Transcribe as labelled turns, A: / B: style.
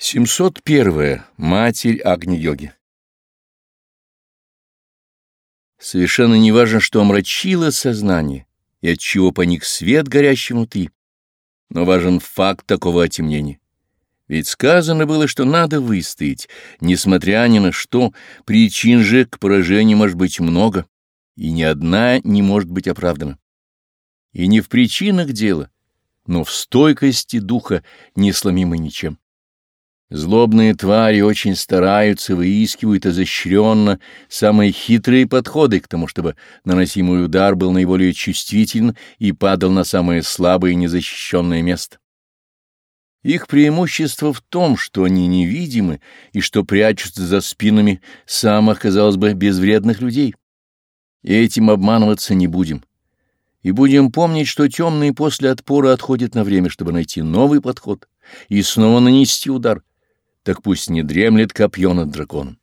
A: 701. Матерь Агни-йоги Совершенно не важно, что омрачило сознание и от чего поник свет, горящий внутри, но важен факт такого отемнения. Ведь сказано было, что надо выстоять, несмотря ни на что, причин же к поражению может быть много, и ни одна не может быть оправдана. И не в причинах дела, но в стойкости духа, не сломимой ничем. Злобные твари очень стараются, выискивают изощренно самые хитрые подходы к тому, чтобы наносимый удар был наиболее чувствителен и падал на самое слабое и незащищенное место. Их преимущество в том, что они невидимы и что прячутся за спинами самых, казалось бы, безвредных людей. И этим обманываться не будем. И будем помнить, что темные после отпора отходят на время, чтобы найти новый подход и снова нанести удар — так пусть не дремлет копье над драконом.